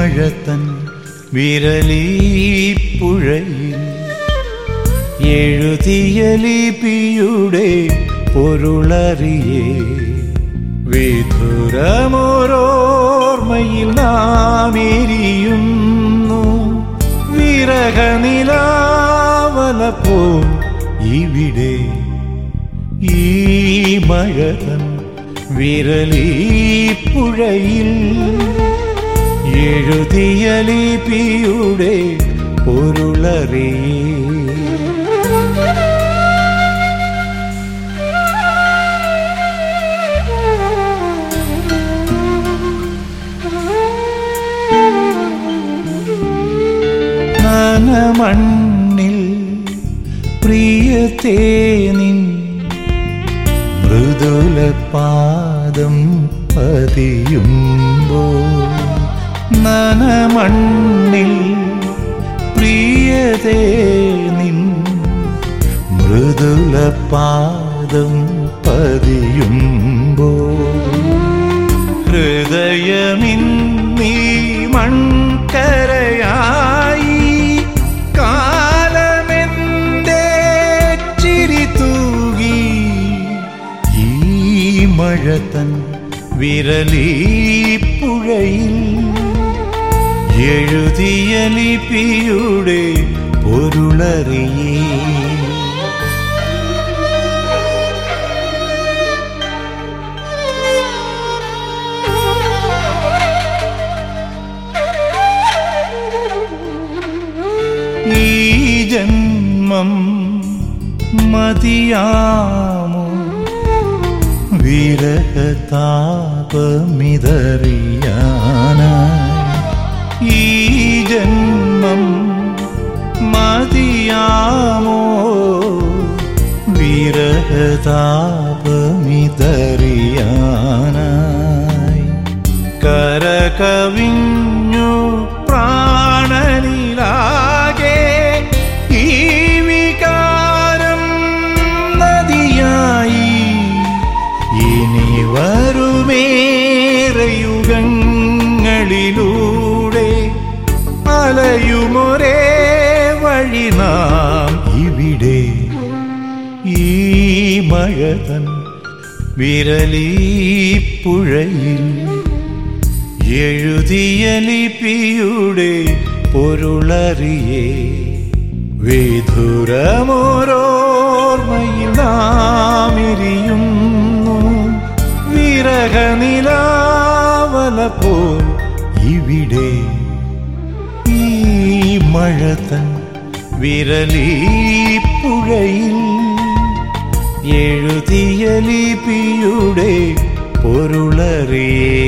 മഴ വിരലീപ്പുഴയിൽ വിരലീ പുഴയിൽ എഴുതിയ ലിപിയുടെ പൊരുളറിയേ. വിധുരമോരോർമ്മയിൽ നാം എരിയുന്നു വിരഹനിലാവല പോൽ ഇവിടെ. ഈ മഴതൻ വിരലീ പുഴയിൽ എഴുതിയ ലിപിയുടെ പൊരുളറി. മണ്ണിൽ പ്രിയത്തേ നിൻ മൃദുല പാദം പതിയുമ്പോ നനമണ്ണിൽ പ്രിയതേ നിൻ മൃദുല പാദം പതിയുമ്പോ ഹൃദയമിൻ നീ മൺകരയായി കാലമെന്റെ ചിരി തൂകി ഈ മഴ തൻ വിരലീ പുഴയിൽ എഴുതിയ ലിപിയുടെ പൊരുളറിയേ. ഈ ജന്മം മതിയാമോ? വിരഹതാപമിതറിയാനായി ജന്മം മതിയാമോ? വിരഹതാപമിതറിയാനായി കരകവിഞ്ഞു പ്രാണനിലാകെ ഈ വികാരം നദിയായി ഇനി വരുമേറയുഗങ്ങളിലൂടെ അലയുമൊരേ വഴി നാം ഇവിടെ. ഈ മഴതൻ വിരലീ പുഴയിൽ എഴുതിയ ലിപിയുടെ പൊരുളറിയേ. വിധുരമോരോർമ്മയിൽ നാമിരിയുന്നു വിരഹനിലാവല പോൽ മഴതൻ വിരലീ പുഴയിൽ എഴുതിയ ലിപിയുടെ പൊരുളറിയേ